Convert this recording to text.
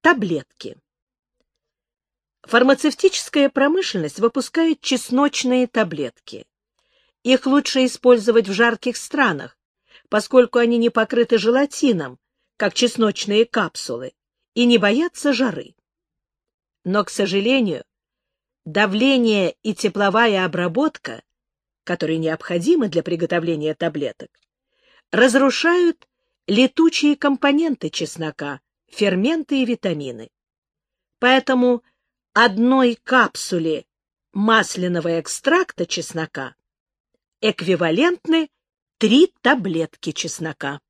Таблетки. Фармацевтическая промышленность выпускает чесночные таблетки. Их лучше использовать в жарких странах, поскольку они не покрыты желатином, как чесночные капсулы, и не боятся жары. Но, к сожалению, давление и тепловая обработка, которые необходимы для приготовления таблеток, разрушают летучие компоненты чеснока, ферменты и витамины. Поэтому одной капсуле масляного экстракта чеснока эквивалентны три таблетки чеснока.